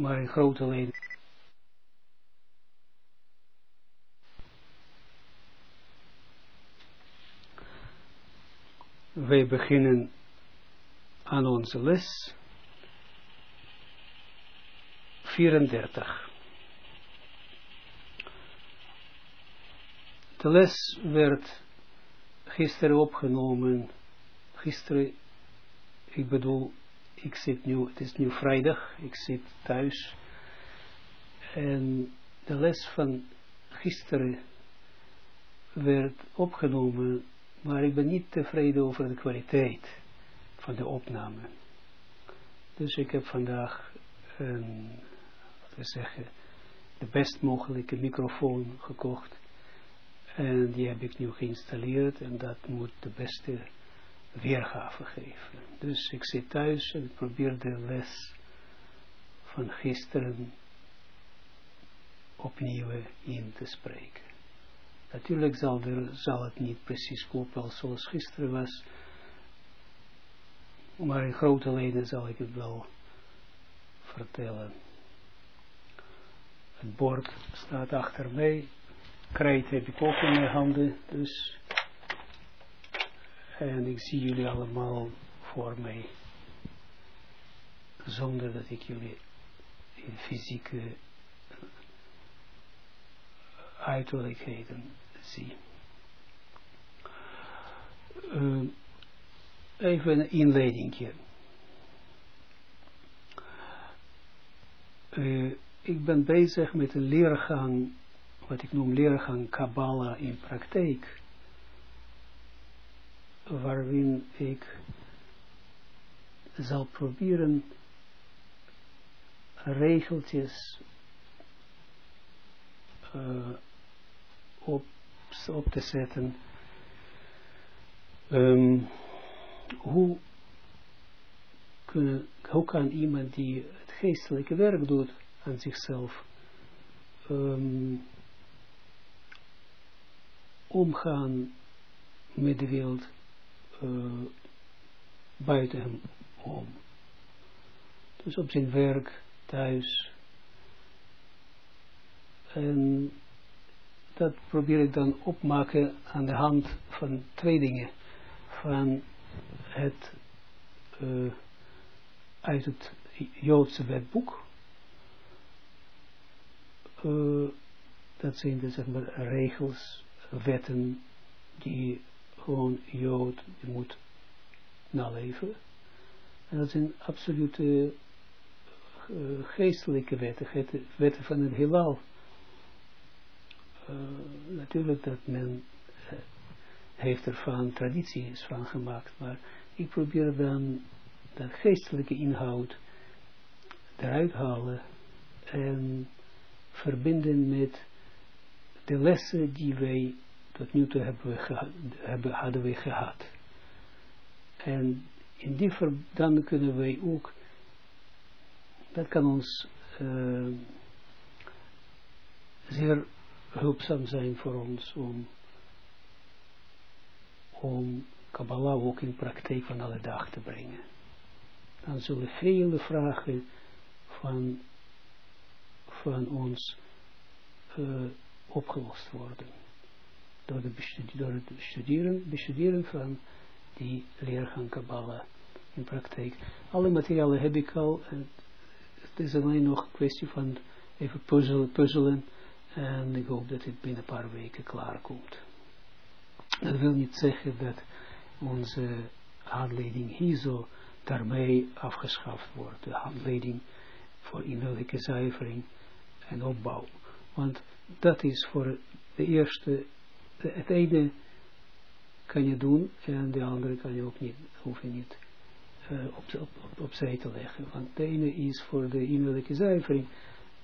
maar in grote leden. Wij beginnen aan onze les 34. De les werd gisteren opgenomen, gisteren, ik bedoel, ik zit nu, het is nu vrijdag, ik zit thuis en de les van gisteren werd opgenomen, maar ik ben niet tevreden over de kwaliteit van de opname. Dus ik heb vandaag een, wat we zeggen, de best mogelijke microfoon gekocht. En die heb ik nu geïnstalleerd en dat moet de beste weergave geven. Dus ik zit thuis en probeer de les van gisteren opnieuw in te spreken. Natuurlijk zal, zal het niet precies kloppen zoals gisteren was, maar in grote lijnen zal ik het wel vertellen. Het bord staat achter mij, krijt heb ik ook in mijn handen, dus en ik zie jullie allemaal voor mij, zonder dat ik jullie in fysieke uiterlijkheden zie. Uh, even een inleidingje. Uh, ik ben bezig met een leergang, wat ik noem leergang Kabbalah in praktijk waarin ik zal proberen regeltjes uh, op, te zetten. Um, hoe, kunnen, hoe kan iemand die het geestelijke werk doet aan zichzelf um, omgaan met de wereld uh, buiten hem om. Dus op zijn werk, thuis. En dat probeer ik dan opmaken aan de hand van twee dingen. Van het uh, uit het Joodse wetboek. Uh, dat zijn de zeg maar, regels, wetten die gewoon Jood moet naleven. En dat zijn absolute uh, geestelijke wetten, wetten van het heelal. Uh, natuurlijk dat men uh, heeft ervan tradities van gemaakt, maar ik probeer dan dat geestelijke inhoud eruit halen en verbinden met de lessen die wij tot nu toe hebben we hebben, hadden we gehad. En in die ver, dan kunnen wij ook, dat kan ons uh, zeer hulpzaam zijn voor ons om, om Kabbalah ook in praktijk van alle dag te brengen. Dan zullen vele vragen van, van ons uh, opgelost worden door, door het bestuderen, bestuderen van die leergang in praktijk. Alle materialen heb ik al, en het is alleen nog een kwestie van even puzzelen, puzzelen en ik hoop dat het binnen een paar weken klaar komt. Dat wil niet zeggen dat onze handleiding hier zo daarmee afgeschaft wordt. De handleiding voor innerlijke zuivering en opbouw. Want dat is voor de eerste het ene kan je doen en de andere kan je ook niet, hoef je niet uh, op, op, op, opzij te leggen. Want de ene is voor de innerlijke zuivering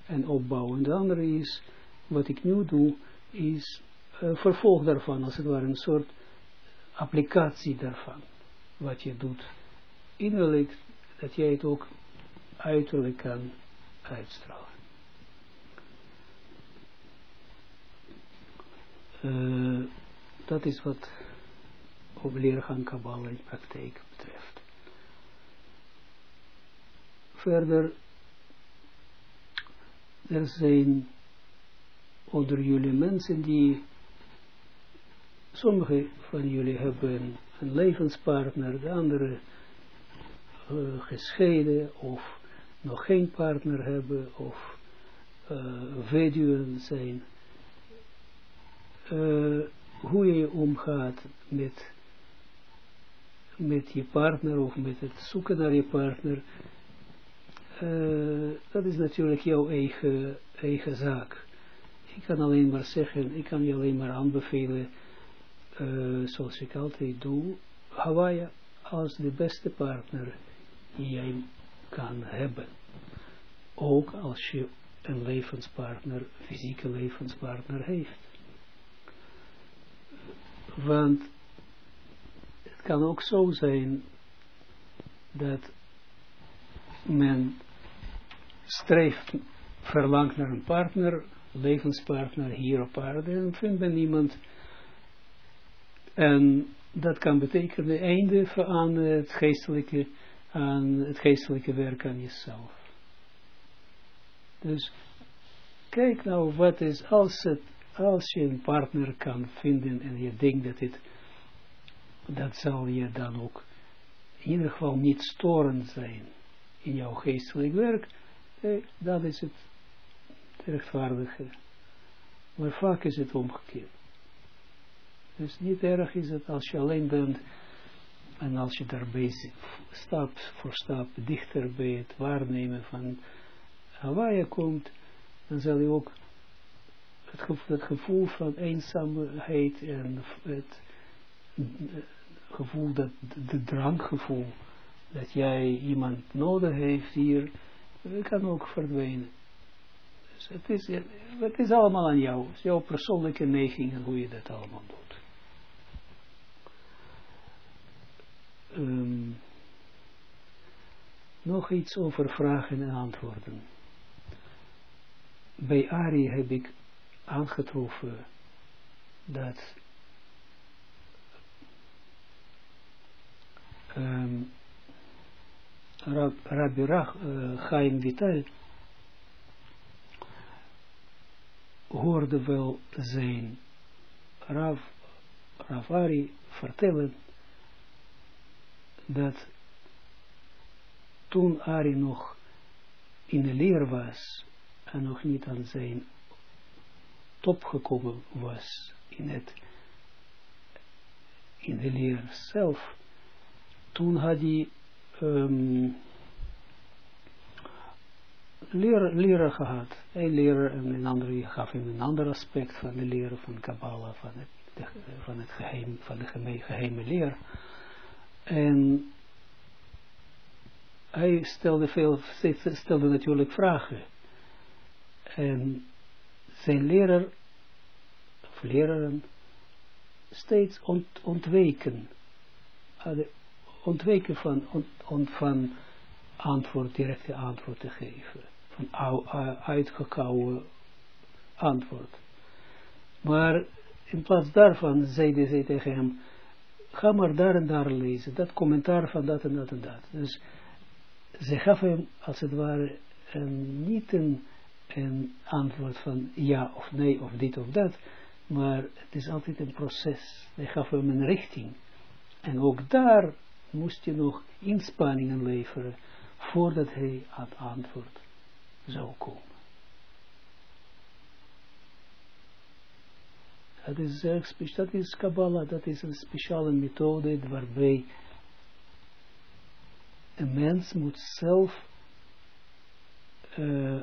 en opbouw en de andere is, wat ik nu doe, is uh, vervolg daarvan, als het ware een soort applicatie daarvan. Wat je doet innerlijk, dat jij het ook uiterlijk kan uitstralen. Uh, dat is wat op leergang Kabbalah in praktijk betreft. Verder er zijn onder jullie mensen die, sommige van jullie hebben een levenspartner, de andere uh, gescheiden of nog geen partner hebben of uh, weduwen zijn. Uh, hoe je omgaat met, met je partner of met het zoeken naar je partner, uh, dat is natuurlijk jouw eigen, eigen zaak. Ik kan alleen maar zeggen, ik kan je alleen maar aanbevelen, uh, zoals ik altijd doe, Hawaii als de beste partner die jij kan hebben. Ook als je een levenspartner, fysieke levenspartner heeft. Want het kan ook zo zijn dat men streeft, verlangt naar een partner, levenspartner hier op aarde en vindt men iemand. En dat kan betekenen einde aan het geestelijke, aan het geestelijke werk aan jezelf. Dus kijk nou wat is, als, het, als je een partner kan vinden en je denkt dat het, dat zal je dan ook in ieder geval niet storend zijn in jouw geestelijk werk, eh, dat is het rechtvaardige. Maar vaak is het omgekeerd. Dus niet erg is het als je alleen bent en als je daarbij stap voor stap dichter bij het waarnemen van waar je komt, dan zal je ook het gevoel, het gevoel van eenzaamheid en het gevoel, dat, de dranggevoel, dat jij iemand nodig heeft hier, kan ook verdwijnen. Dus het is, het is allemaal aan jou, het jouw persoonlijke neiging en hoe je dat allemaal doet. Um, nog iets over vragen en antwoorden bij Ari heb ik aangetroffen dat um, Rab, Rabbi Rach, Chaim Vital hoorde wel zijn Rav, Rav Ari vertellen dat toen Ari nog in de leer was en nog niet aan zijn top gekomen was in het in de leer zelf, toen had hij um, gehad. Een leraar en een andere gaf hem een ander aspect van de leren van Kabbalah, van het, de, van het geheim, van de geheime, geheime leer. En hij stelde, veel, stelde natuurlijk vragen en zijn leraar, of leraren, steeds ont, ontweken, ontweken van, van antwoord, directe antwoord te geven, van uitgekouwen antwoord. Maar in plaats daarvan zeiden zij tegen hem, ga maar daar en daar lezen, dat commentaar van dat en dat en dat. Dus ze gaf hem, als het ware, een, niet een een antwoord van ja of nee of dit of dat, maar het is altijd een proces. Hij gaf hem een richting. En ook daar moest je nog inspanningen leveren voordat hij het antwoord zou komen. Dat is, dat is Kabbalah, dat is een speciale methode waarbij een mens moet zelf uh,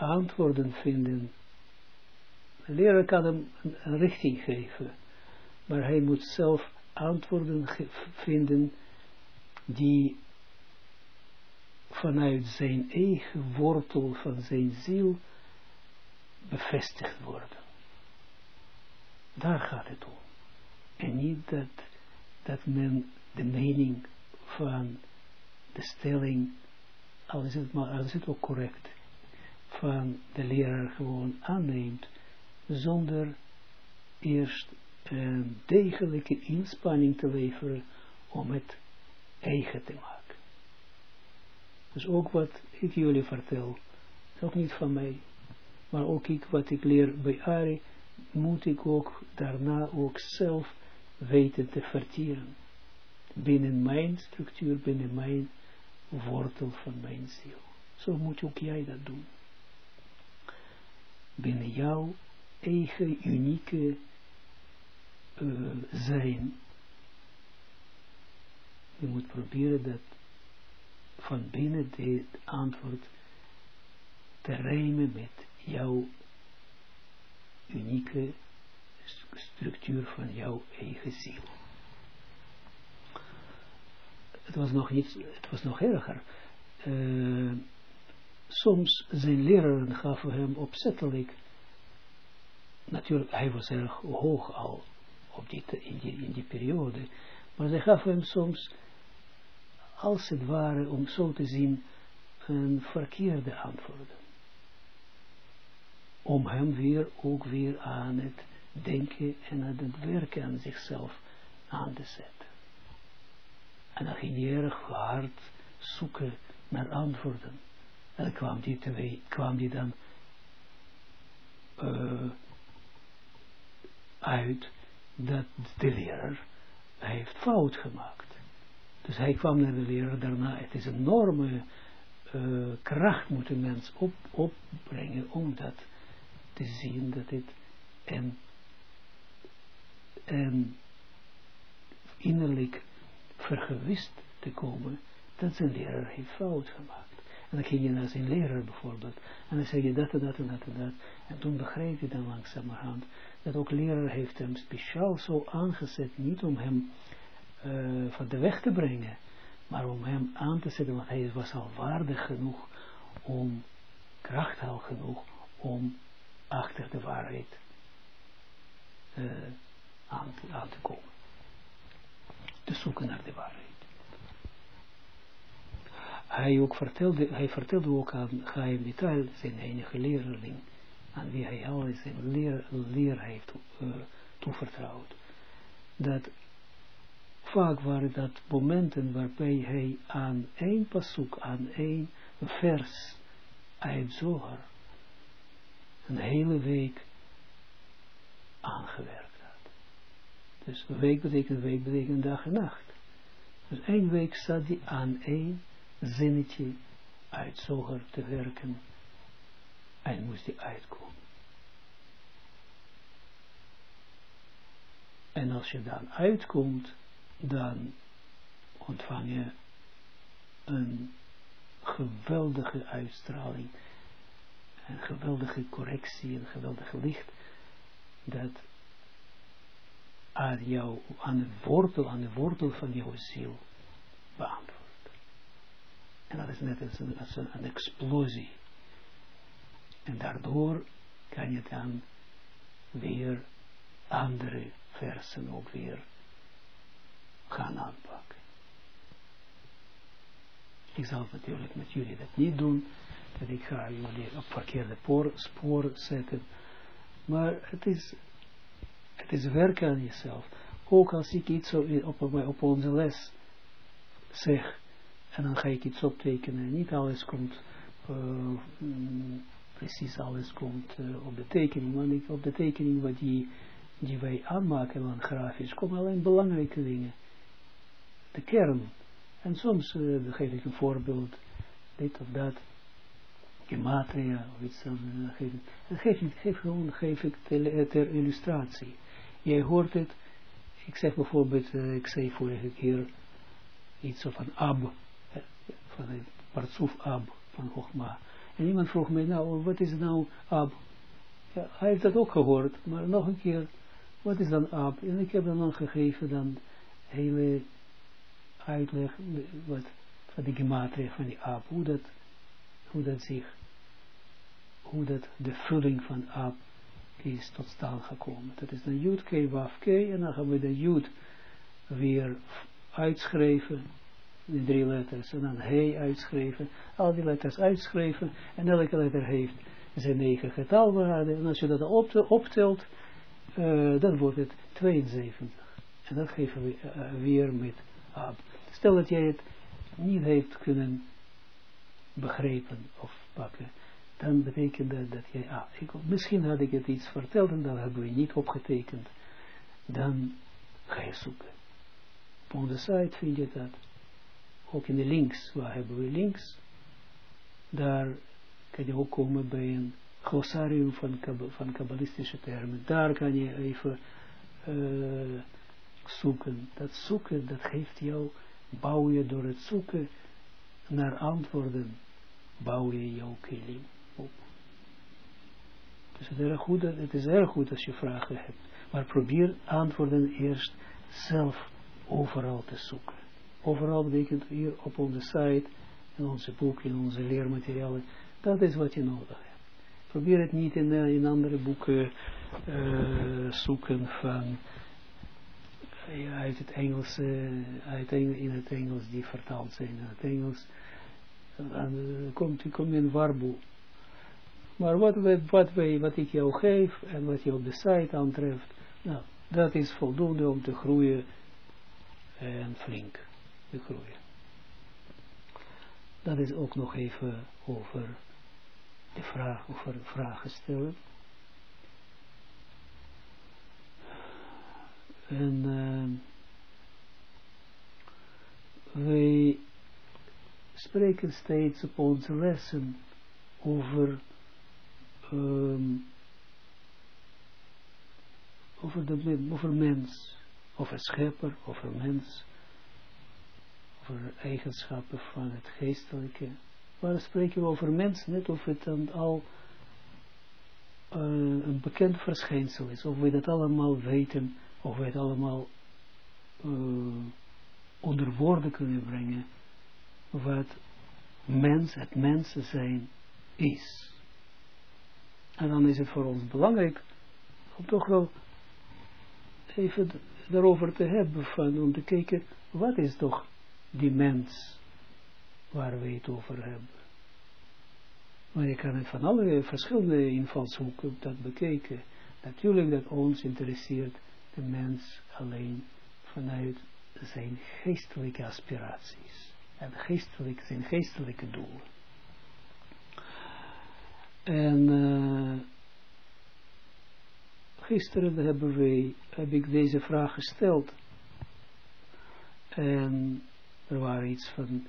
antwoorden vinden. De leraar kan hem een, richting geven, maar hij moet zelf antwoorden vinden die vanuit zijn eigen wortel van zijn ziel bevestigd worden. Daar gaat het om. En niet dat, dat men de mening van de stelling, al is het, maar, al is het correct, van de leraar gewoon aanneemt, zonder eerst een degelijke inspanning te leveren om het eigen te maken. Dus ook wat ik jullie vertel, is ook niet van mij, maar ook ik, wat ik leer bij Ari, moet ik ook daarna ook zelf weten te vertieren. Binnen mijn structuur, binnen mijn wortel van mijn ziel. Zo moet ook jij dat doen. Binnen jouw eigen unieke uh, zijn. Je moet proberen dat van binnen dit antwoord te rijmen met jouw unieke structuur van jouw eigen ziel. Het was nog niet, het was nog erger. Uh, soms zijn leraren gaven hem opzettelijk, natuurlijk, hij was erg hoog al op die, in, die, periode, maar zij gaven hem soms, als het ware, om zo te zien, een verkeerde antwoorden om hem weer ook weer aan het denken en aan het werken aan zichzelf aan te zetten. En dan ging hij erg hard zoeken naar antwoorden. En dan kwam die, te kwam die dan uh, uit dat de leraar heeft fout gemaakt. Dus hij kwam naar de leraar daarna. Het is een enorme uh, kracht moet een mens op, opbrengen om dat te zien dat en, en innerlijk vergewist te komen dat zijn leraar heeft fout gemaakt. En dan ging je naar zijn leraar bijvoorbeeld. En dan zeg je dat en dat en dat en dat. En toen begreep je dan langzamerhand dat ook leraar heeft hem speciaal zo aangezet. Niet om hem uh, van de weg te brengen. Maar om hem aan te zetten. Want hij was al waardig genoeg. Om krachtig genoeg. Om achter de waarheid uh, aan, aan te komen. Te zoeken naar de waarheid. Hij, ook vertelde, hij vertelde ook aan Chaim Vital, zijn enige leerling, aan wie hij al zijn leer, leer heeft uh, toevertrouwd, dat vaak waren dat momenten waarbij hij aan één pasuk, aan één vers uit Zohar een hele week aangewerkt had. Dus week betekent week betekent dag en nacht. Dus één week zat hij aan één zinnetje uit zoger te werken en moest hij uitkomen. En als je dan uitkomt, dan ontvang je een geweldige uitstraling een geweldige correctie, een geweldige licht, dat aan aan de wortel, aan de wortel van jouw ziel beantwoordt. En dat is net als een, explosie. En daardoor kan je dan weer andere versen ook weer gaan aanpakken. Ik zal natuurlijk met jullie dat niet doen, dat ik ga jullie op verkeerde spoor zetten. Maar het is, het is werken aan jezelf. Ook als ik iets op, op, op onze les zeg, en dan ga ik iets optekenen. Niet alles komt, uh, precies alles komt uh, op de tekening, maar niet op de tekening wat die, die wij aanmaken van grafisch, komen alleen belangrijke dingen. De kern. En soms uh, geef ik een voorbeeld, dit of dat gematria of iets dan geef ik. geef, ik, geef gewoon, geef ik ter, illustratie. Jij hoort het, ik zeg bijvoorbeeld, ik zei vorige keer iets van Ab, van het partsoef Ab van Hochma. En iemand vroeg mij, nou, wat is nou Ab? Ja, hij heeft dat ook gehoord, maar nog een keer, wat is dan Ab? En ik heb dan gegeven dan hele uitleg wat, van die gematria van die Ab, hoe dat, hoe dat zich hoe dat de vulling van Ab is tot stand gekomen. Dat is de Jud, K, Waf, K, en dan gaan we de Jud weer uitschrijven, de drie letters, en dan He uitschrijven, al die letters uitschrijven, en elke letter heeft zijn negen getalwaarden, en als je dat optelt, uh, dan wordt het 72. En dat geven we uh, weer met Ab. Stel dat jij het niet heeft kunnen begrijpen of pakken, dan betekent dat dat je, ah, ik, misschien had ik het iets verteld en dat hebben we niet opgetekend. Dan ga je zoeken. Op onze site vind je dat. Ook in de links, waar hebben we links? Daar kan je ook komen bij een glossarium van, van kabbalistische termen. Daar kan je even uh, zoeken. Dat zoeken, dat geeft jou, bouw je door het zoeken naar antwoorden, bouw je jouw kilim op. Dus het is, erg goed, het is erg goed als je vragen hebt. Maar probeer antwoorden eerst zelf overal te zoeken. Overal betekent hier op onze site, in onze boek, in onze leermaterialen. Dat is wat je nodig hebt. Probeer het niet in, uh, in andere boeken uh, zoeken van uh, uit het Engels, uit in het Engels die vertaald zijn in het Engels. Dan komt, kom in warboel. Maar wat, wat, wij, wat ik jou geef en wat je op de site aantreft, nou, dat is voldoende om te groeien en flink te groeien. Dat is ook nog even over de vraag, over vragen stellen. En uh, wij spreken steeds op onze lessen over um, over, de, over mens, over schepper, over mens, eigenschappen van het geestelijke. Waar spreken we over mens, net of het dan al uh, een bekend verschijnsel is, of we dat allemaal weten, of we het allemaal uh, onder woorden kunnen brengen, wat mens, het mensen zijn is. En dan is het voor ons belangrijk om toch wel even daarover te hebben, van, om te kijken, wat is toch die mens waar we het over hebben. Maar je kan het van alle verschillende invalshoeken dat bekijken. Natuurlijk dat ons interesseert de mens alleen vanuit zijn geestelijke aspiraties. En geestelijk, zijn geestelijke doelen. En uh, gisteren hebben wij, heb ik deze vraag gesteld. En er waren iets van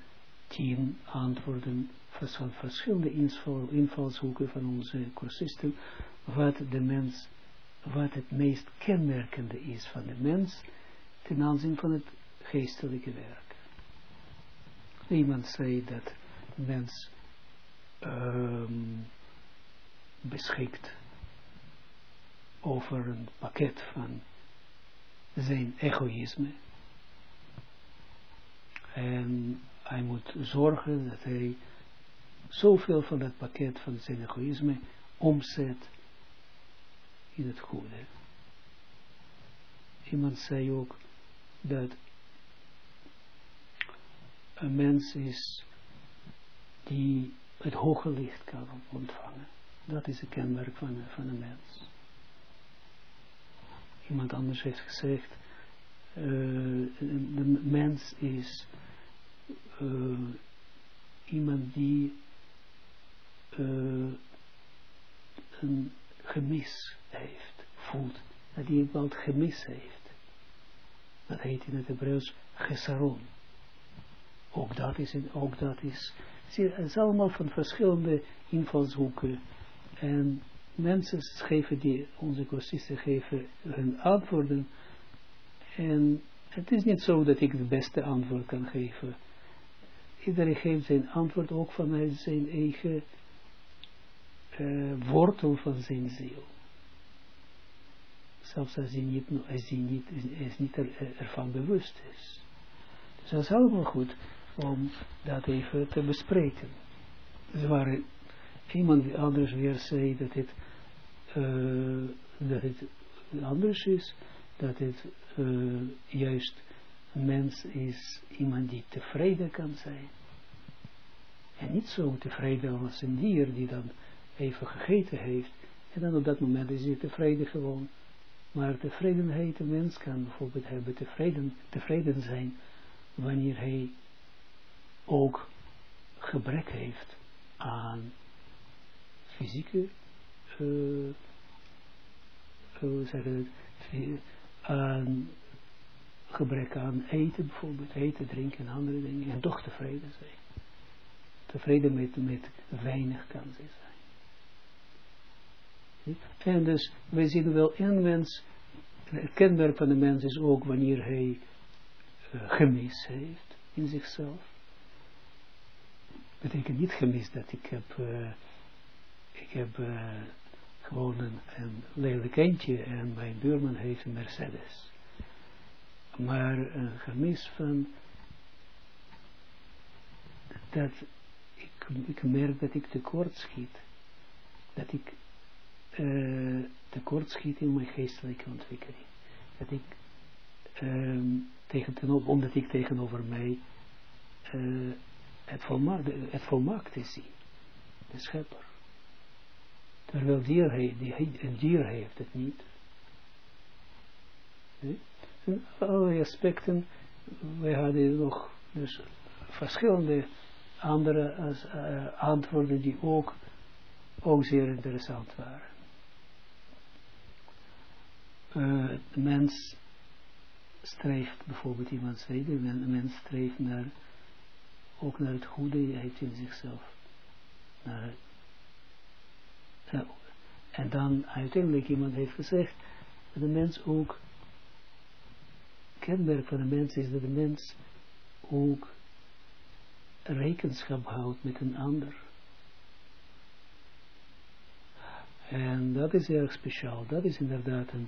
tien antwoorden van verschillende inval, invalshoeken van onze cursisten, wat de mens, wat het meest kenmerkende is van de mens ten aanzien van het geestelijke werk. Iemand zei dat de mens um, beschikt over een pakket van zijn egoïsme. En hij moet zorgen dat hij zoveel van dat pakket van zijn egoïsme omzet in het goede. Iemand zei ook dat een mens is die het hoge licht kan ontvangen. Dat is een kenmerk van, van een mens. Iemand anders heeft gezegd, uh, de mens is uh, iemand die uh, een gemis heeft, voelt, dat hij een bepaald gemis heeft. Dat heet in het Hebreeuws gesaron. Ook dat is, ook dat is, het is allemaal van verschillende invalshoeken en mensen geven die, onze cursisten geven hun antwoorden. En het is niet zo dat ik het beste antwoord kan geven. Iedereen geeft zijn antwoord ook vanuit zijn eigen uh, wortel van zijn ziel. Zelfs als hij niet, als hij niet, als niet er, ervan bewust is. Dus dat is allemaal goed om dat even te bespreken. Dus waren iemand anders weer zei dat het, uh, dat het anders is, dat het uh, juist mens is iemand die tevreden kan zijn. En niet zo tevreden als een dier die dan even gegeten heeft. En dan op dat moment is hij tevreden gewoon. Maar tevredenheid, een mens kan bijvoorbeeld hebben tevreden, tevreden zijn wanneer hij ook gebrek heeft aan fysieke, uh, hoe zeg het, aan gebrek aan eten bijvoorbeeld, eten, drinken en andere dingen, en toch tevreden zijn. Tevreden met, met weinig kan ze zijn. En dus, wij zien wel een mens, het kenmerk van de mens is ook wanneer hij uh, gemis heeft in zichzelf. Betekent niet gemis dat ik heb, uh, ik heb uh, gewoon een, een lelijk eentje en mijn buurman heeft een Mercedes maar een gemis van dat ik, ik merk dat ik tekort schiet. Dat ik uh, tekort schiet in mijn geestelijke ontwikkeling. Dat ik um, tegen, tegenover, omdat ik tegenover mij uh, het, volmaakte, het volmaakte zie. De schepper. Terwijl dier, die, een dier heeft het niet. Nee? Allerlei aspecten. We hadden nog dus verschillende andere als, uh, antwoorden die ook, ook zeer interessant waren. De mens streeft, bijvoorbeeld iemand zei, de mens streeft naar, ook naar het goede, hij in zichzelf. Naar, uh, en dan uiteindelijk iemand heeft gezegd, de mens ook kenmerk van de mens is dat de mens ook rekenschap houdt met een ander. En dat is erg speciaal. Dat is inderdaad een,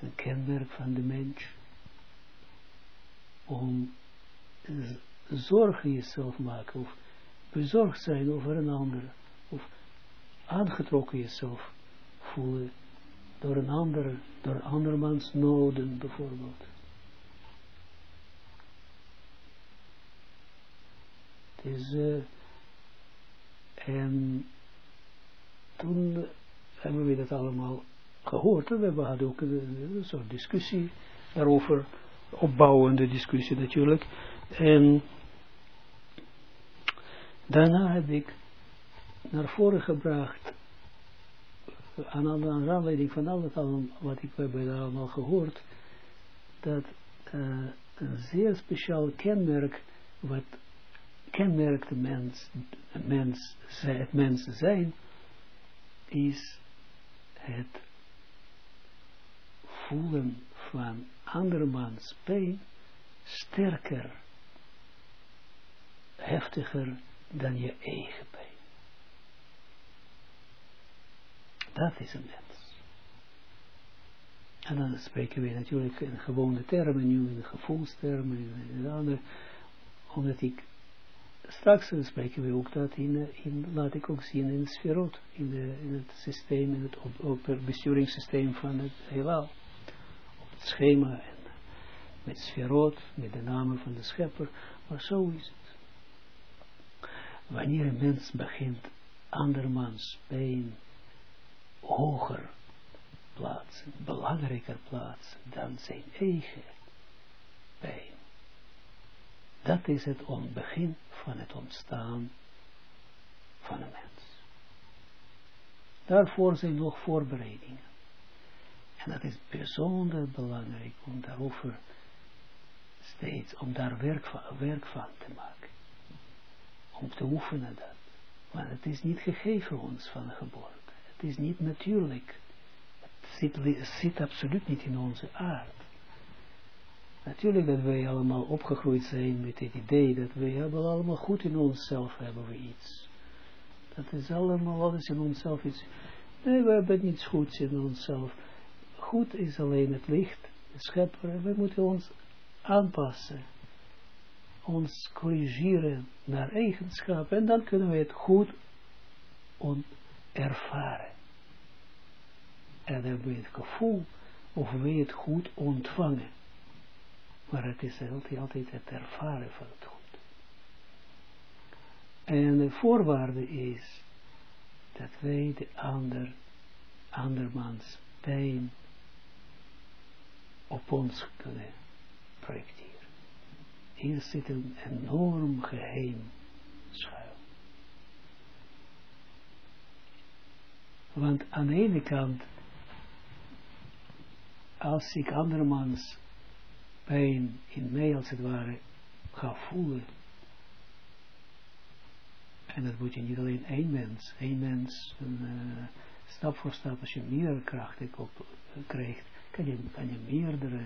een kenmerk van de mens. Om zorgen jezelf maken, of bezorgd zijn over een ander, of aangetrokken jezelf voelen door een ander, door andermans noden bijvoorbeeld. Is, uh, en toen hebben we dat allemaal gehoord. En we hadden ook een, soort discussie daarover, opbouwende discussie natuurlijk. En daarna heb ik naar voren gebracht, aan, aan aanleiding van al het allemaal, wat ik heb allemaal gehoord, dat uh, een zeer speciaal kenmerk, wat kenmerkt de mens, het mens zijn, is het voelen van andermans pijn sterker, heftiger dan je eigen pijn. Dat is een mens. En dan spreken we natuurlijk in gewone termen, nu in gevoelstermen, in andere, omdat ik straks spreken we ook dat in, in laat ik ook zien in sferot, in, de, in het systeem, in het op, op besturingssysteem van het heelal. Op het schema en met sferot, met de namen van de schepper, maar zo is het. Wanneer een mens begint andermans pijn hoger plaatsen, belangrijker plaatsen dan zijn eigen. Dat is het begin van het ontstaan van een mens. Daarvoor zijn nog voorbereidingen. En dat is bijzonder belangrijk om daarover steeds, om daar werk van, werk van te maken. Om te oefenen dat. Want het is niet gegeven ons van de geboorte. Het is niet natuurlijk. Het zit, het zit absoluut niet in onze aard. Natuurlijk dat wij allemaal opgegroeid zijn met het idee dat wij hebben allemaal goed in onszelf hebben we iets. Dat is allemaal alles in onszelf iets. Nee, we hebben niets goeds in onszelf. Goed is alleen het licht, de schepper. We moeten ons aanpassen. Ons corrigeren naar eigenschappen. En dan kunnen we het goed ervaren. En dan hebben we het gevoel of we het goed ontvangen. Maar het is altijd, altijd het ervaren van het goed. En de voorwaarde is dat wij de ander, andermans pijn op ons kunnen projecteren. Hier zit een enorm geheim schuil. Want aan de ene kant, als ik andermans pijn in mij als het ware ga voelen, en dat moet je niet alleen één mens, één mens, uh, stap voor stap, als je meer kracht op, uh, krijgt, kan je, kan je meerdere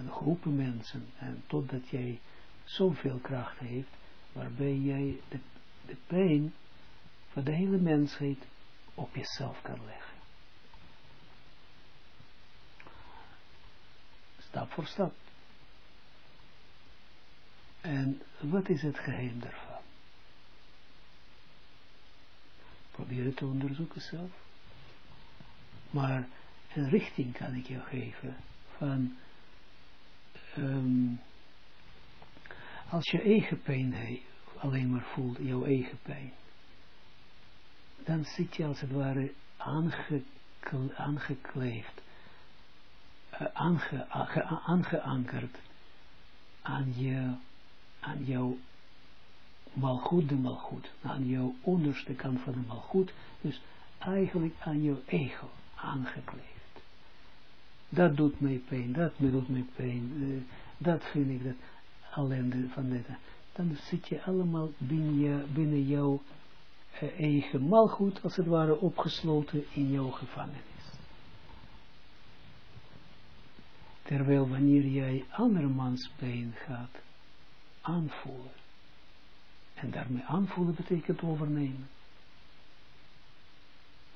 uh, groepen mensen, en totdat jij zoveel kracht heeft, waarbij jij de, de pijn van de hele mensheid op jezelf kan leggen. Stap voor stap. En wat is het geheim daarvan? Probeer het te onderzoeken zelf. Maar een richting kan ik je geven van um, als je eigen pijn alleen maar voelt, jouw eigen pijn, dan zit je als het ware aangekleefd, uh, aange, aangeankerd aan, je, aan jouw malgoed de malgoed, aan jouw onderste kant van de malgoed, dus eigenlijk aan jouw ego aangekleefd. Dat doet mij pijn, dat doet mij pijn, uh, dat vind ik, dat ellende van dit. Dan zit je allemaal binnen, je, binnen jouw uh, eigen malgoed, als het ware, opgesloten in jouw gevangenis. Terwijl wanneer jij andermans pijn gaat aanvoelen, en daarmee aanvoelen betekent overnemen.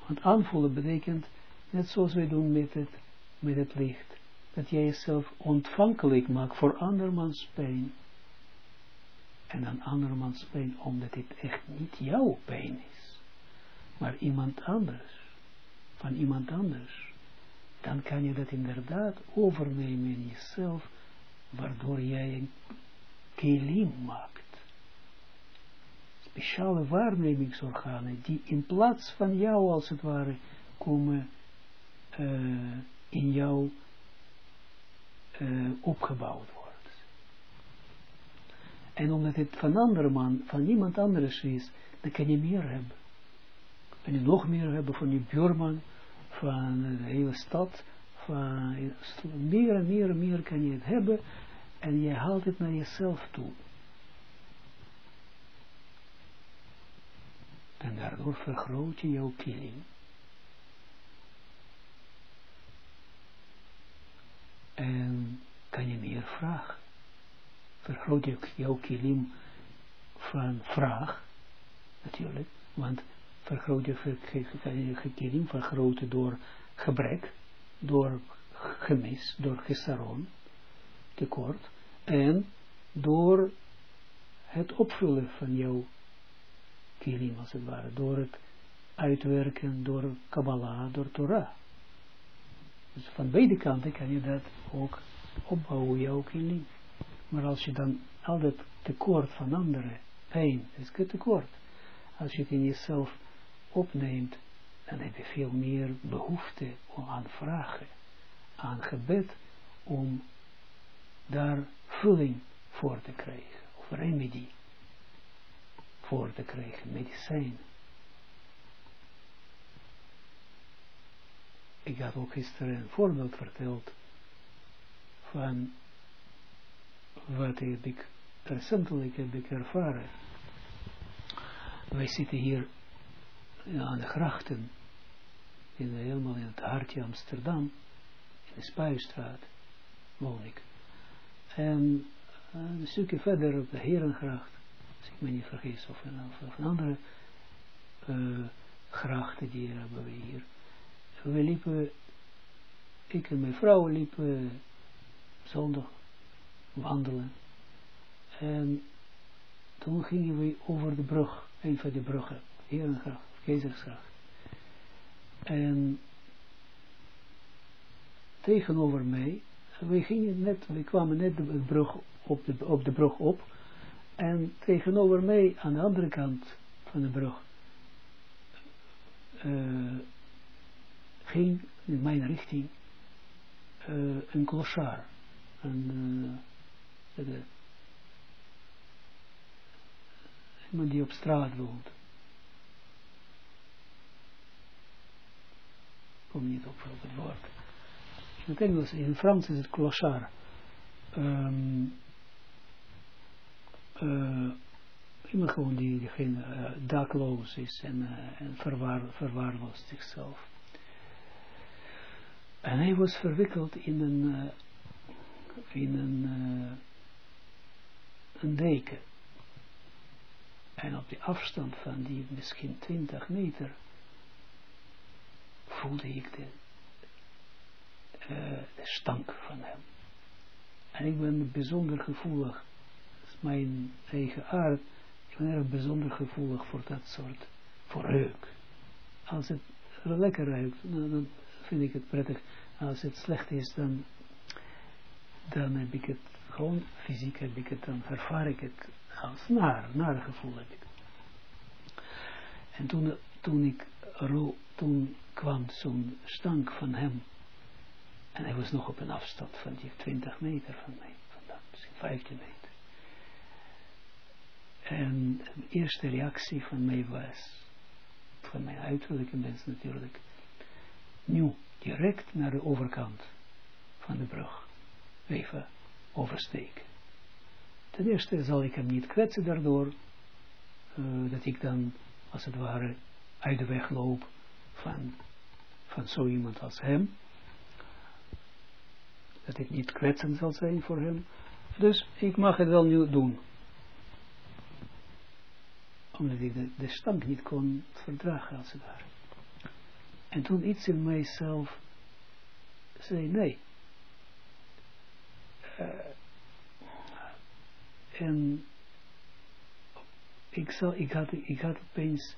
Want aanvoelen betekent, net zoals wij doen met het, met het licht, dat jij jezelf ontvankelijk maakt voor andermans pijn. En dan andermans pijn, omdat dit echt niet jouw pijn is, maar iemand anders, van iemand anders. Dan kan je dat inderdaad overnemen in jezelf, waardoor jij kelim maakt speciale waarnemingsorganen die in plaats van jou als het ware komen uh, in jou uh, opgebouwd wordt. En omdat het van andere man, van niemand anders is, dan kan je meer hebben. Kan je nog meer hebben van je buurman, van de hele stad, van meer en meer en meer kan je het hebben en je haalt het naar jezelf toe. En daardoor vergroot je jouw kilim. En kan je meer vragen. Vergroot je jouw kilim van vraag. Natuurlijk. Want vergroot je, je kilim vergroten door gebrek. Door gemis. Door gesaron. Tekort. En door het opvullen van jouw kilim als het ware, door het uitwerken, door Kabbalah, door Torah. Dus van beide kanten kan je dat ook opbouwen, jouw kilim. Maar als je dan altijd tekort van anderen, pijn, is het tekort. Als je het in jezelf opneemt, dan heb je veel meer behoefte aan vragen, aan gebed, om daar vulling voor te krijgen, of remedie voor te krijgen, medicijn. Ik had ook gisteren een voorbeeld verteld van wat ik recentelijk heb ik ervaren. Wij zitten hier aan de grachten, in, helemaal in het hartje Amsterdam, in de Spuistraat woon ik. En een stukje verder op de Herengracht als ik me niet vergis, of een, andere uh, grachten die hebben we hier. We liepen, ik en mijn vrouw liepen zondag wandelen. En toen gingen we over de brug, een van de bruggen, Herengracht, Keizersgracht. En tegenover mij, we gingen net, we kwamen net de brug op de, op de brug op, en tegenover mij, aan de andere kant van de brug, uh, ging in mijn richting uh, een clochard. Een, uh, iemand die op straat woont. kom niet op, op het woord. In Frans is het clochard. Um, uh, iemand gewoon die, geen uh, dakloos is en, uh, en verwaar, verwaarloost zichzelf. En hij was verwikkeld in een, in een, een deken. En op die afstand van die misschien 20 meter voelde ik de, uh, stank van hem. En ik ben bijzonder gevoelig, dat is mijn eigen aard, ik ben erg bijzonder gevoelig voor dat soort, voor reuk. Als het lekker ruikt, dan vind ik het prettig. Als het slecht is, dan, dan heb ik het gewoon fysiek, heb ik het, dan ervaar ik het als naar, naar gevoel heb ik. En toen, toen ik toen kwam zo'n stank van hem, en hij was nog op een afstand van die 20 meter van mij, vandaan, misschien 15 meter. En de eerste reactie van mij was, van mijn uiterlijke mens natuurlijk, nu direct naar de overkant van de brug even oversteken. Ten eerste zal ik hem niet kwetsen daardoor, uh, dat ik dan als het ware uit de weg loop van, van zo iemand als hem. Dat ik niet kwetsend zal zijn voor hem. Dus ik mag het wel nu doen. Omdat ik de, de stank niet kon verdragen als het ware. En toen iets in mijzelf zei nee. Uh, en ik, zal, ik, had, ik had opeens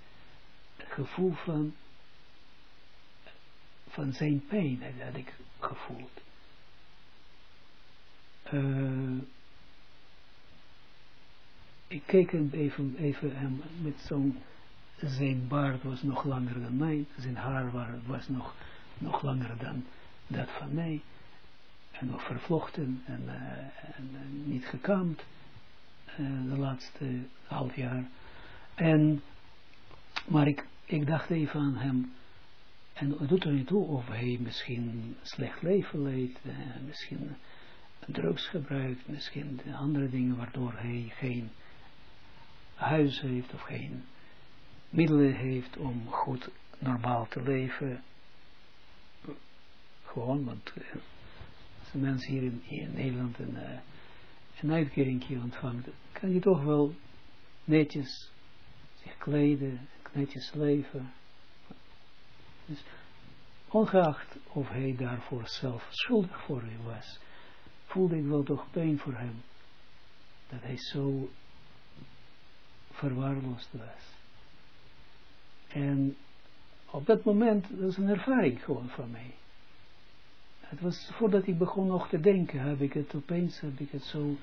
het gevoel van, van zijn pijn, dat had ik gevoeld. Uh, ik keek hem even, even hem met zo'n, zijn baard was nog langer dan mij, zijn haar was nog, nog langer dan dat van mij, en nog vervlochten en, uh, en uh, niet gekamd. Eh, de laatste half jaar. En, maar ik, ik dacht even aan hem, en het doet er niet toe of hij misschien slecht leven leidt, misschien drugs gebruikt, misschien andere dingen waardoor hij geen huis heeft of geen middelen heeft om goed normaal te leven. Gewoon, want uh, als een mens hier in, Nederland een, uh, een uitkering ontvangt, kan je toch wel netjes zich kleden, netjes leven. Dus ongeacht of hij daarvoor zelf schuldig voor was, voelde ik wel toch pijn voor hem. Dat hij zo verwaarloosd was. En op dat moment, dat was een ervaring gewoon van mij. Het was voordat ik begon nog te denken, heb ik het opeens, heb ik het zo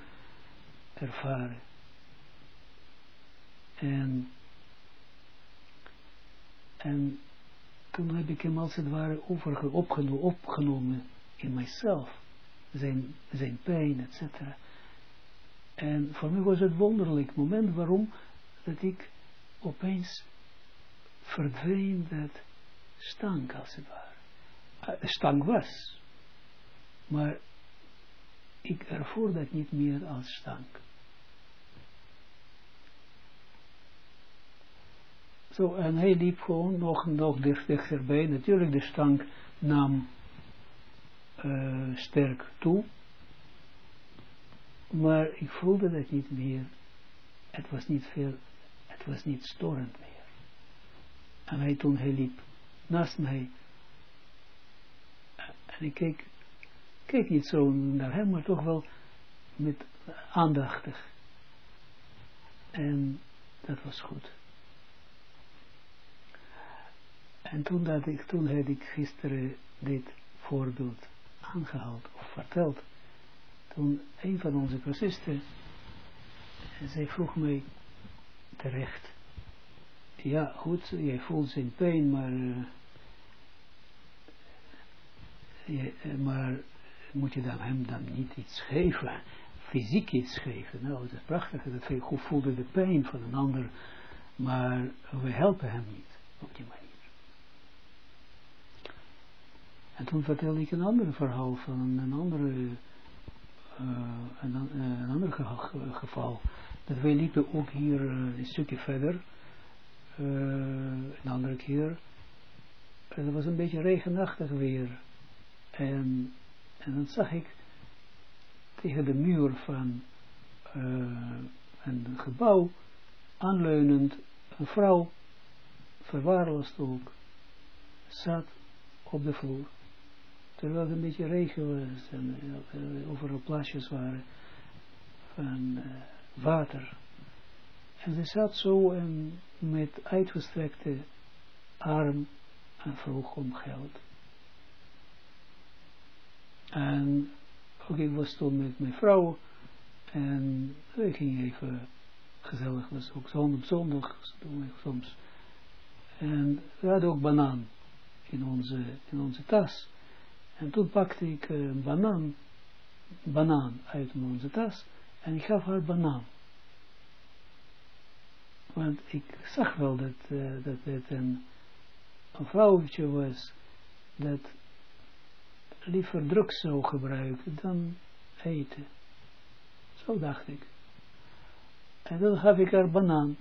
ervaren. En, en toen heb ik hem als het ware opgenomen in mijzelf. Zijn, zijn pijn, etc. En voor mij was het wonderlijk moment waarom dat ik opeens verdween dat stank als het ware. Uh, stank was. Maar ik ervoer dat niet meer als stank. Zo, en hij liep gewoon nog, nog dichterbij. Natuurlijk, de stank nam uh, sterk toe. Maar ik voelde dat niet meer. Het was niet veel, het was niet storend meer. En hij toen hij liep naast mij. En ik keek Kijk niet zo naar hem, maar toch wel met aandachtig. En dat was goed. En toen, dat ik, toen had ik gisteren dit voorbeeld aangehaald of verteld. Toen een van onze cursisten, zij vroeg mij terecht. Ja, goed, jij voelt zijn pijn, maar, uh, je, maar moet je dan hem dan niet iets geven, fysiek iets geven. Nou, het is prachtig, dat hij goed voelde de pijn van een ander, maar we helpen hem niet op die manier. En toen vertelde ik een ander verhaal van een andere, uh, een, een, ander geval. Dat wij liepen ook hier uh, een stukje verder, een andere keer. En het was een beetje regenachtig weer. En, en dan zag ik tegen de muur van een gebouw, aanleunend, een vrouw, verwaarloosd ook, zat op de vloer. Terwijl het een beetje regen was en uh, overal plasjes waren van uh, water. En ze zat zo en met uitgestrekte arm en vroeg om geld. En ook ik was toen met mijn vrouw en ik ging even gezellig, was ook zondag, zondag soms. En we hadden ook banaan in onze, in onze tas. En toen pakte ik een banaan, banaan uit onze tas en ik gaf haar banaan. Want ik zag wel dat, uh, dat het een, een vrouwtje was dat liever drugs zou gebruiken dan eten. Zo dacht ik. En dan gaf ik haar banaan.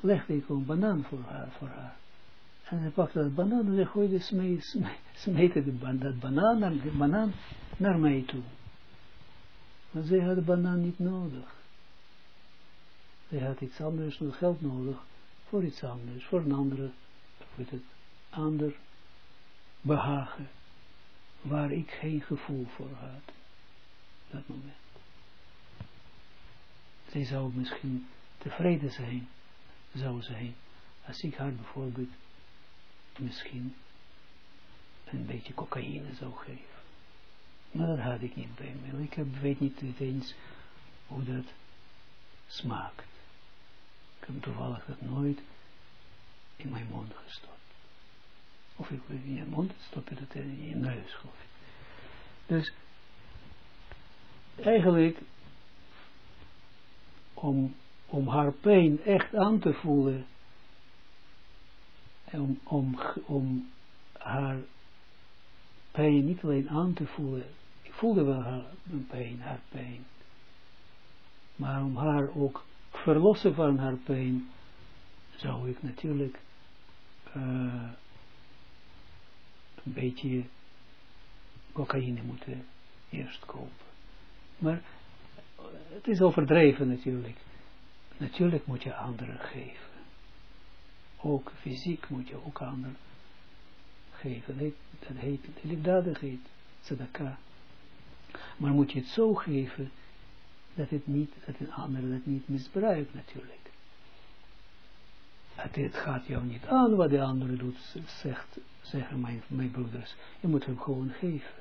Legde ik een banaan voor haar. Voor haar. En hij pakte dat banaan en hij gooide, smeten de, dat banaan, de banaan naar mij toe. Maar zij had de banaan niet nodig. Zij had iets anders, nog geld nodig, voor iets anders, voor een andere, voor het ander behagen, waar ik geen gevoel voor had. Dat moment. Zij zou misschien tevreden zijn, zou zijn, als ik haar bijvoorbeeld misschien een beetje cocaïne zou geven. Maar dat had ik niet bij me. Ik weet niet eens hoe dat smaakt. Ik heb toevallig dat nooit in mijn mond gestopt. Of ik wil in je mond stoppen, dat in je neus ik. Dus eigenlijk om, om haar pijn echt aan te voelen om, om, om haar pijn niet alleen aan te voelen, ik voelde wel haar pijn, haar pijn, maar om haar ook verlossen van haar pijn, zou ik natuurlijk uh, een beetje cocaïne moeten eerst kopen. Maar het is overdreven natuurlijk. Natuurlijk moet je anderen geven ook fysiek moet je ook aan geven. Dat heet liefdadigheid, tzedaka. Maar moet je het zo geven, dat het niet, dat een ander het niet misbruikt natuurlijk. Het, het gaat jou niet aan wat de andere doet, zegt, zeggen mijn, mijn broeders. Je moet hem gewoon geven.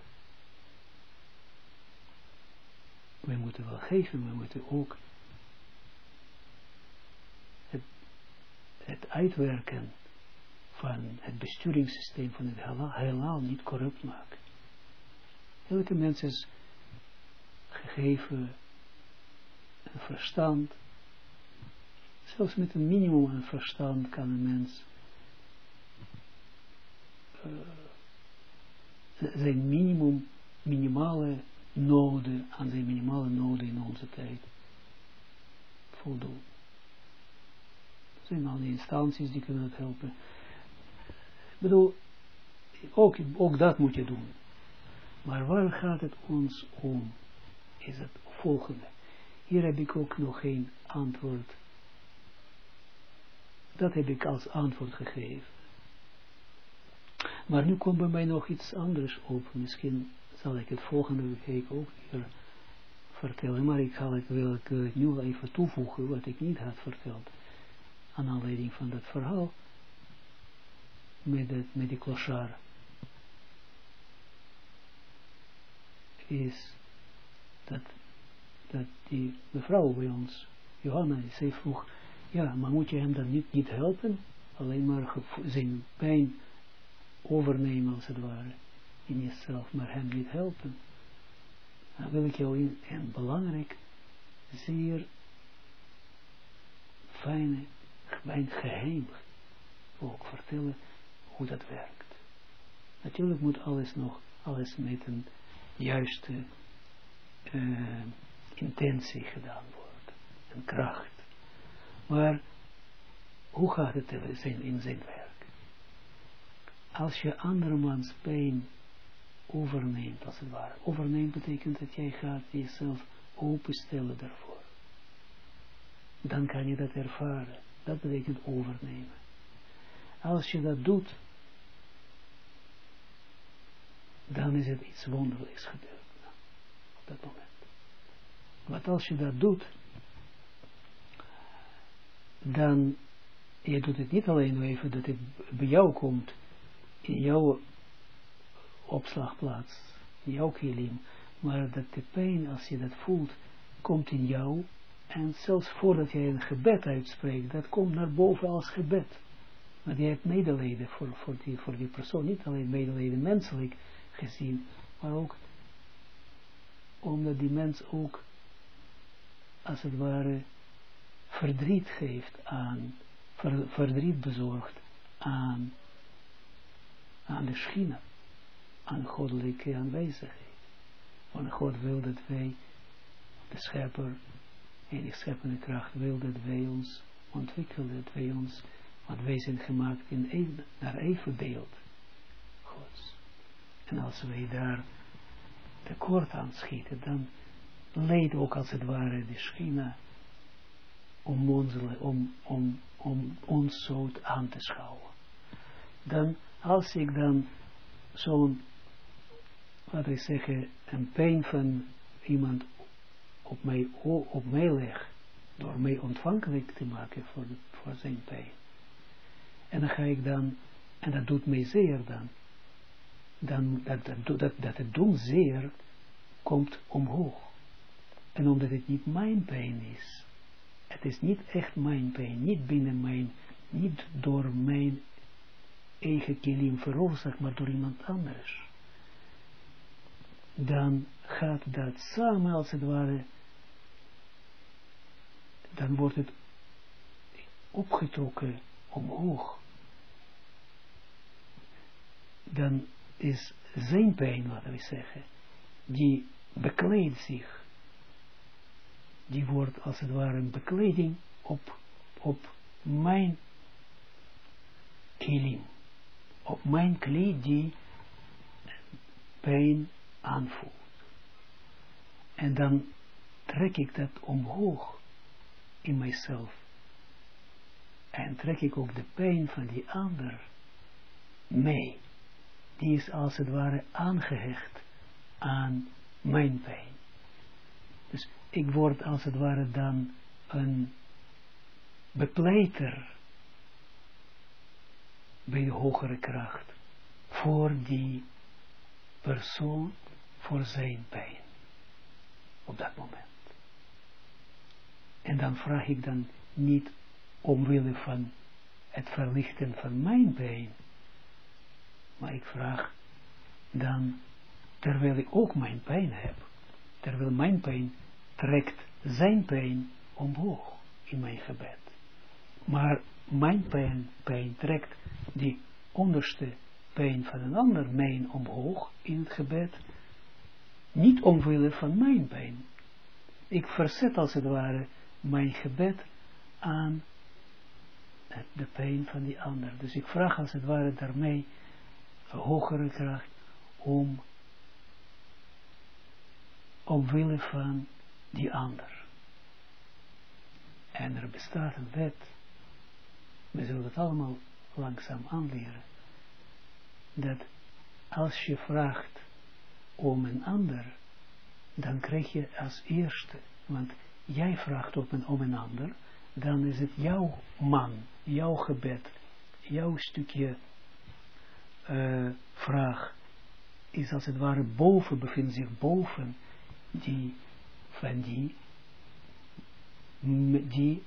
We moeten wel geven, we moeten ook het uitwerken van het besturingssysteem van het heelal niet corrupt maken. Elke mens is gegeven een verstand. Zelfs met een minimum aan verstand kan een mens uh, zijn minimum, minimale noden, aan zijn minimale noden in onze tijd voldoen zijn al die instanties die kunnen het helpen. Ik bedoel, ook, ook dat moet je doen. Maar waar gaat het ons om? Is het volgende. Hier heb ik ook nog geen antwoord. Dat heb ik als antwoord gegeven. Maar nu komt bij mij nog iets anders op. Misschien zal ik het volgende week ook hier vertellen. Maar ik, zal het, wil ik nu even toevoegen wat ik niet had verteld aanleiding van dat verhaal met, het, met die klochar is dat, dat die mevrouw bij ons, Johanna, zij vroeg, ja, maar moet je hem dan niet, niet helpen? Alleen maar zijn pijn overnemen als het ware in jezelf, maar hem niet helpen. Dan wil ik jou in een belangrijk, zeer fijne mijn geheim ook vertellen hoe dat werkt. Natuurlijk moet alles nog, alles met een juiste uh, intentie gedaan worden. Een kracht. Maar hoe gaat het in zijn, in zijn werk? Als je andermans pijn overneemt, als het ware. Overneemt betekent dat jij gaat jezelf openstellen daarvoor. Dan kan je dat ervaren. Dat betekent overnemen. Als je dat doet, dan is het iets wonderlijks gebeurd. Op dat moment. Want als je dat doet, dan, je doet het niet alleen even dat het bij jou komt, in jouw opslagplaats, in jouw kilim, maar dat de pijn, als je dat voelt, komt in jou, en zelfs voordat jij een gebed uitspreekt, dat komt naar boven als gebed. Maar je hebt medelijden voor, voor, die, voor die persoon, niet alleen medelijden menselijk gezien, maar ook omdat die mens ook, als het ware, verdriet geeft aan, verdriet bezorgt aan, aan de schine, aan goddelijke aanwezigheid. Want God wil dat wij, de schepper, en scheppende kracht wil dat wij ons ontwikkelen, dat wij ons, want wij zijn gemaakt in even, naar evenbeeld Gods. En als wij daar tekort aan schieten, dan leidt ook als het ware de schina om, om, om, om ons zo aan te schouwen. Dan, als ik dan zo'n, laten we zeggen, een pijn van iemand op mij, op mij leg, door mij ontvankelijk te maken voor, voor zijn pijn. En dan ga ik dan, en dat doet mij zeer dan, dan dat, dat, dat, dat het doen zeer komt omhoog. En omdat het niet mijn pijn is, het is niet echt mijn pijn, niet binnen mijn, niet door mijn eigen kilim veroorzaakt, maar door iemand anders. Dan gaat dat samen als het ware, dan wordt het opgetrokken omhoog. Dan is zijn pijn, laten we zeggen, die bekleedt zich die wordt als het ware een bekleding op, op mijn kilim. Op mijn kleed die pijn aanvoelt. En dan trek ik dat omhoog in mijzelf. En trek ik ook de pijn van die ander mee. Die is als het ware aangehecht aan mijn pijn. Dus ik word als het ware dan een bepleiter bij de hogere kracht voor die persoon, voor zijn pijn. Op dat moment. En dan vraag ik dan niet omwille van het verlichten van mijn pijn, maar ik vraag dan, terwijl ik ook mijn pijn heb, terwijl mijn pijn trekt zijn pijn omhoog in mijn gebed. Maar mijn pijn, pijn trekt die onderste pijn van een ander mijn omhoog in het gebed, niet omwille van mijn pijn. Ik verzet als het ware mijn gebed aan de pijn van die ander. Dus ik vraag als het ware daarmee een hogere kracht om omwille van die ander. En er bestaat een wet, we zullen het allemaal langzaam aanleren, dat als je vraagt om een ander, dan krijg je als eerste, want jij vraagt op een, om een ander, dan is het jouw man, jouw gebed, jouw stukje uh, vraag, is als het ware boven, bevindt zich boven die van die, die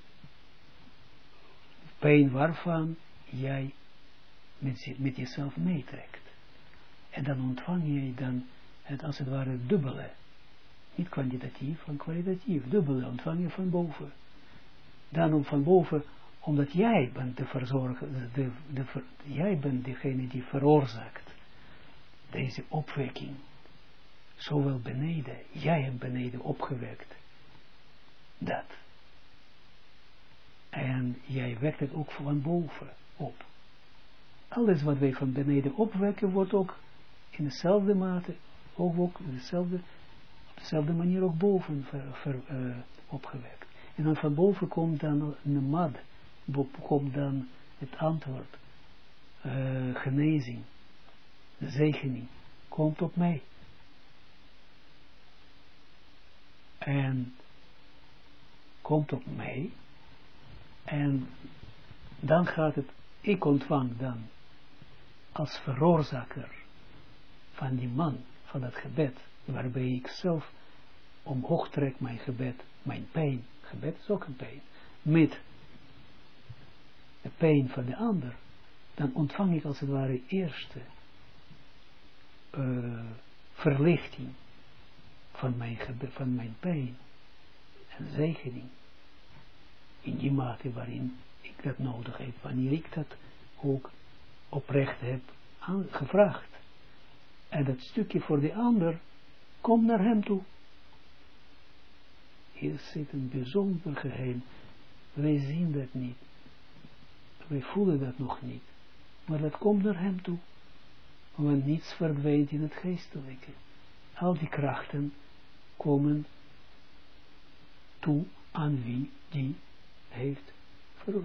pijn waarvan jij met, met jezelf meetrekt. En dan ontvang je dan het als het ware dubbele. Niet kwantitatief, maar kwalitatief. Dubbele ontvang je van boven. Dan om van boven Omdat jij bent de verzorger, de, de, jij bent degene die veroorzaakt deze opwekking. Zowel beneden, jij hebt beneden opgewekt. Dat. En jij wekt het ook van boven op. Alles wat wij van beneden opwekken, wordt ook in dezelfde mate, ook, ook dezelfde, op dezelfde manier ook boven ver, uh, opgewekt. En dan van boven komt dan een mad, komt dan het antwoord, uh, genezing, zegening, komt op mij. En komt op mij. En dan gaat het, ik ontvang dan als veroorzaker van die man, van dat gebed, waarbij ik zelf omhoog trek mijn gebed, mijn pijn, gebed is ook een pijn, met de pijn van de ander, dan ontvang ik als het ware eerste uh, verlichting van mijn, van mijn pijn en zegening. In die mate waarin ik dat nodig heb, wanneer ik dat ook oprecht heb gevraagd. En dat stukje voor de ander komt naar hem toe. Hier zit een bijzonder geheim. Wij zien dat niet. Wij voelen dat nog niet. Maar dat komt naar hem toe. Want niets verdwijnt in het geestelijke. Al die krachten komen toe aan wie die heeft uh,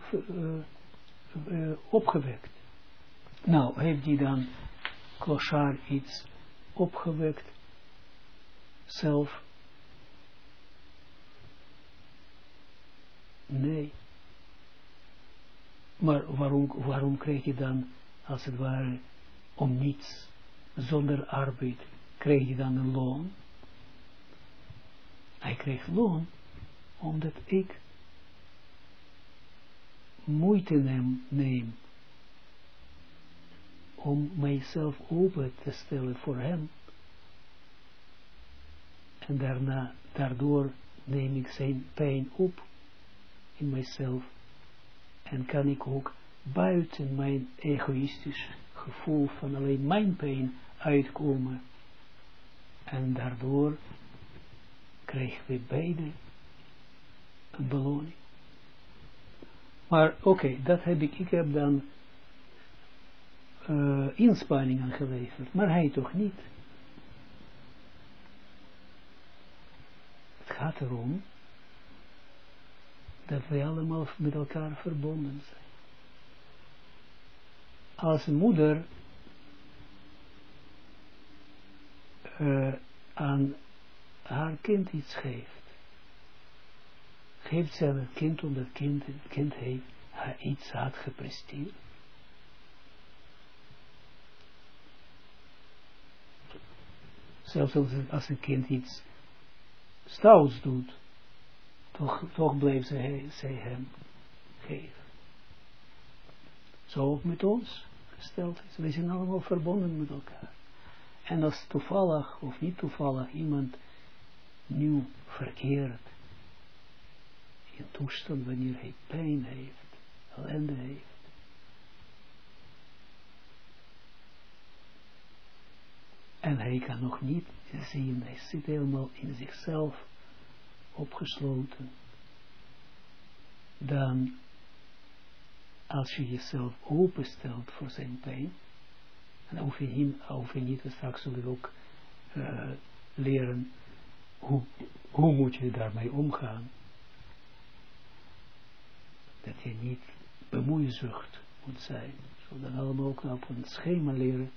uh, opgewekt. Nou, heeft die dan klochar iets opgewekt, zelf? Nee. Maar waarom, waarom krijg je dan, als het ware, om niets, zonder arbeid, krijg je dan een loon? Hij kreeg loon, omdat ik moeite neem, neem om mijzelf open te stellen voor hem. En daarna, daardoor neem ik zijn pijn op in mijzelf. En kan ik ook buiten mijn egoïstisch gevoel van alleen mijn pijn uitkomen. En daardoor krijgen we beide een beloning. Maar oké, dat heb ik, ik heb dan uh, inspanningen geleverd, maar hij toch niet. Gaat erom dat wij allemaal met elkaar verbonden zijn. Als moeder uh, aan haar kind iets geeft, geeft ze het kind omdat het kind, het kind heeft, haar iets had gepresteerd. Zelfs als een kind iets stouts doet, toch, toch blijft zij, zij hem geven. Zo ook met ons gesteld is. We zijn allemaal verbonden met elkaar. En als toevallig of niet toevallig iemand nieuw verkeerd in toestand wanneer hij pijn heeft, ellende heeft, En hij kan nog niet zien, hij zit helemaal in zichzelf opgesloten. Dan, als je jezelf openstelt voor zijn pijn, dan hoef je, hem, hoef je niet, straks zullen we ook uh, leren, hoe, hoe moet je daarmee omgaan. Dat je niet bemoeizucht moet zijn. Zodat allemaal ook op een schema leren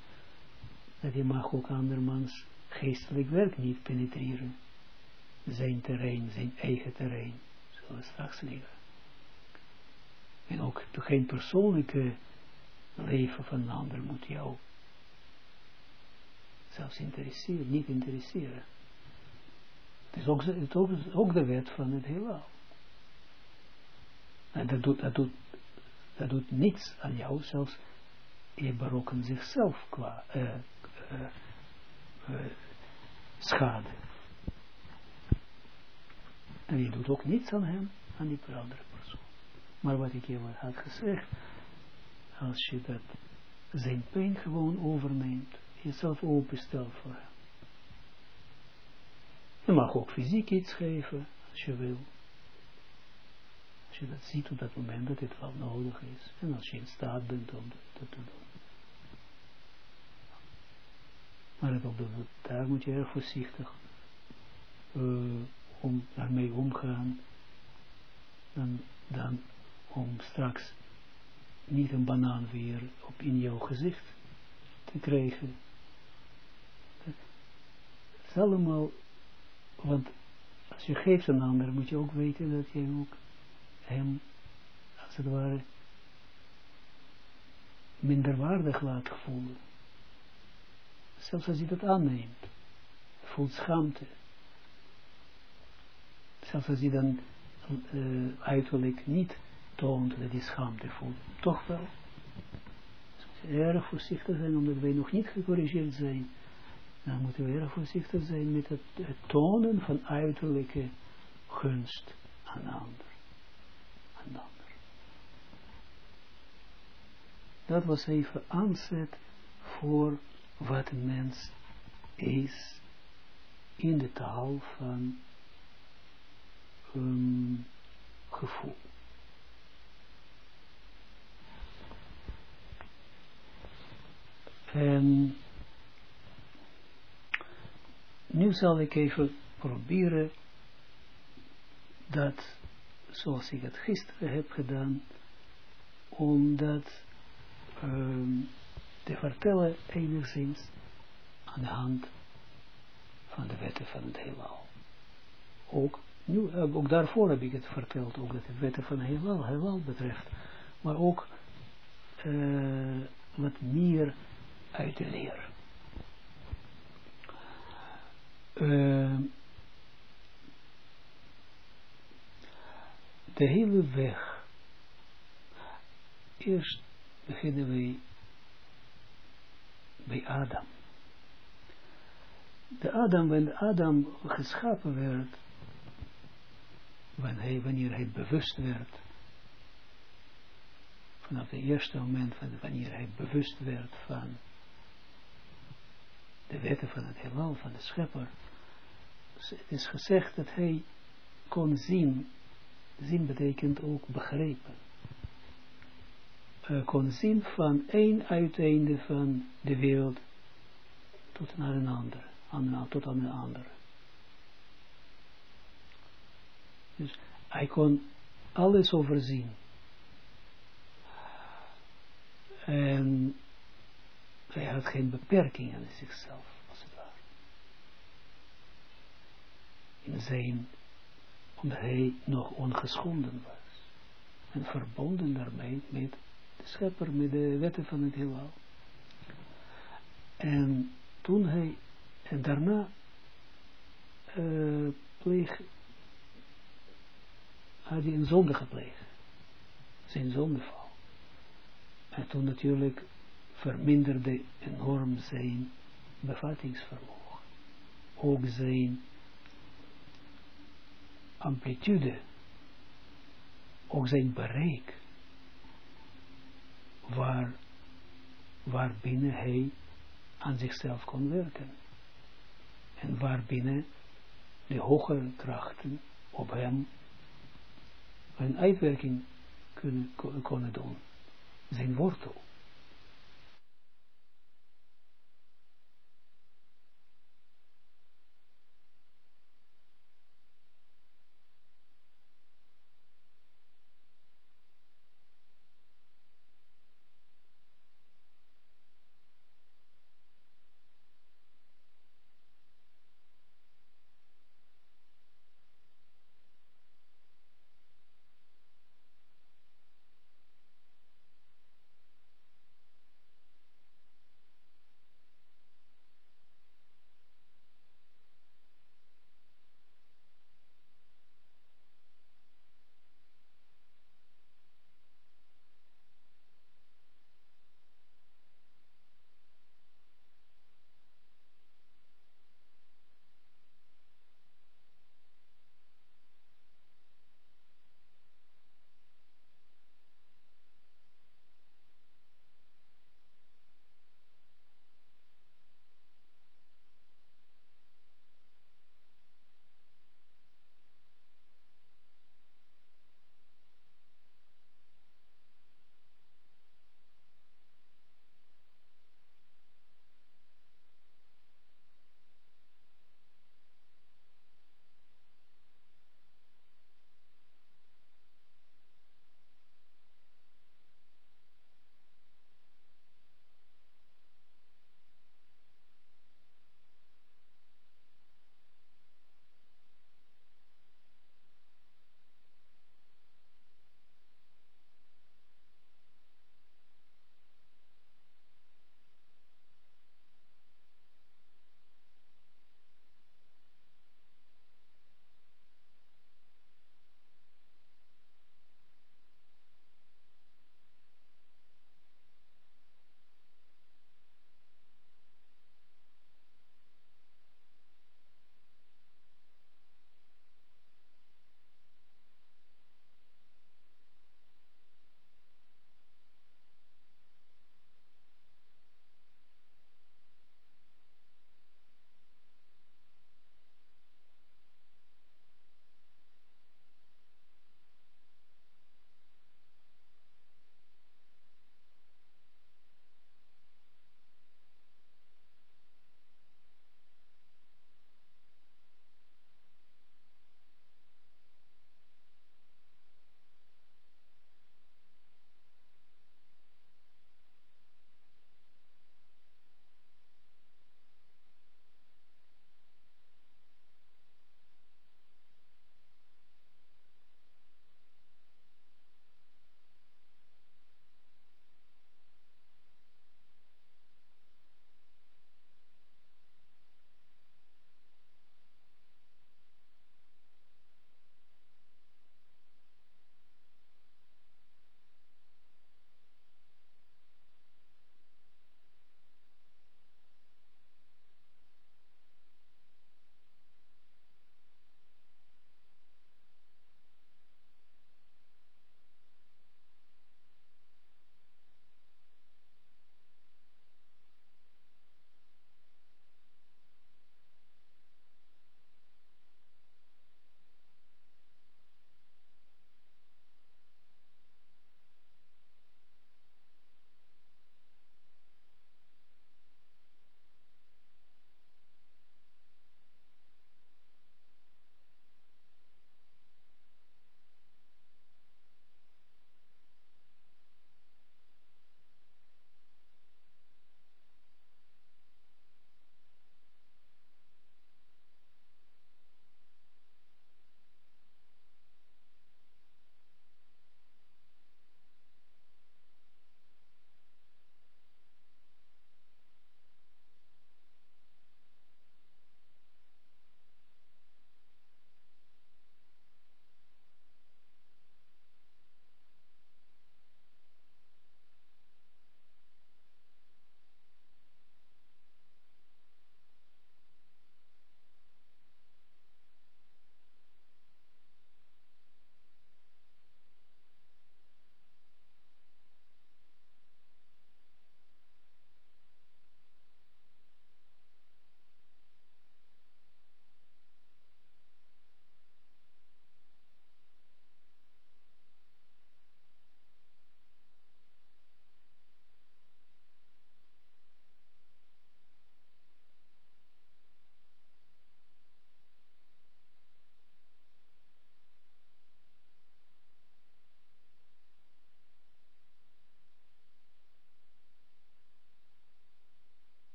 dat je mag ook andermans geestelijk werk niet penetreren. Zijn terrein, zijn eigen terrein. Zullen we straks leren. En ook geen persoonlijke leven van een ander moet jou zelfs interesseren, niet interesseren. Het is ook, het ook, de wet van het heelal. En dat doet, doet, dat doet niets aan jou, zelfs je barokken zichzelf qua, uh, uh, schade. En je doet ook niets aan hem, aan die andere persoon. Maar wat ik je had gezegd, als je dat zijn pijn gewoon overneemt, jezelf openstelt voor hem. Je mag ook fysiek iets geven, als je wil. Als je dat ziet op dat moment dat het wel nodig is. En als je in staat bent om dat te doen. Maar het op de, daar moet je erg voorzichtig uh, om daarmee omgaan. Dan, dan om straks niet een banaan weer op in jouw gezicht te krijgen. Het is allemaal, want als je geeft een ander, moet je ook weten dat je ook hem, als het ware, minderwaardig laat voelen. Zelfs als hij dat aanneemt, voelt schaamte. Zelfs als hij dan uh, uiterlijk niet toont dat hij schaamte voelt. Toch wel. Dus we erg voorzichtig zijn, omdat wij nog niet gecorrigeerd zijn. Dan moeten we erg voorzichtig zijn met het, tonen van uiterlijke gunst aan de ander. Aan de ander. Dat was even aanzet voor wat een mens is in de taal van um, gevoel. En nu zal ik even proberen dat, zoals ik het gisteren heb gedaan, om dat um, te vertellen enigszins aan de hand van de wetten van het heelal. Ook, nu, eh, ook daarvoor heb ik het verteld, ook dat de wetten van het heelal, heelal betreft, maar ook uh, wat meer uit de leer. Uh, de hele weg. Eerst beginnen we bij Adam. De Adam, wanneer Adam geschapen werd, wanneer hij, wanneer hij bewust werd, vanaf het eerste moment van wanneer hij bewust werd van de wetten van het heelal, van de schepper, het is gezegd dat hij kon zien, zien betekent ook begrepen, uh, kon zien van één uiteinde van de wereld tot naar een ander, tot aan een ander. Dus hij kon alles overzien. En hij had geen beperkingen aan zichzelf, als het ware. In zijn, omdat hij nog ongeschonden was. En verbonden daarmee met schepper, met de wetten van het heelal. En toen hij, en daarna uh, pleeg, had hij een zonde gepleegd. Zijn zondeval. En toen natuurlijk verminderde enorm zijn bevattingsvermogen. Ook zijn amplitude, ook zijn bereik, waar, waar binnen hij aan zichzelf kon werken. En waar binnen de hogere krachten op hem een uitwerking kunnen, konden doen. Zijn wortel.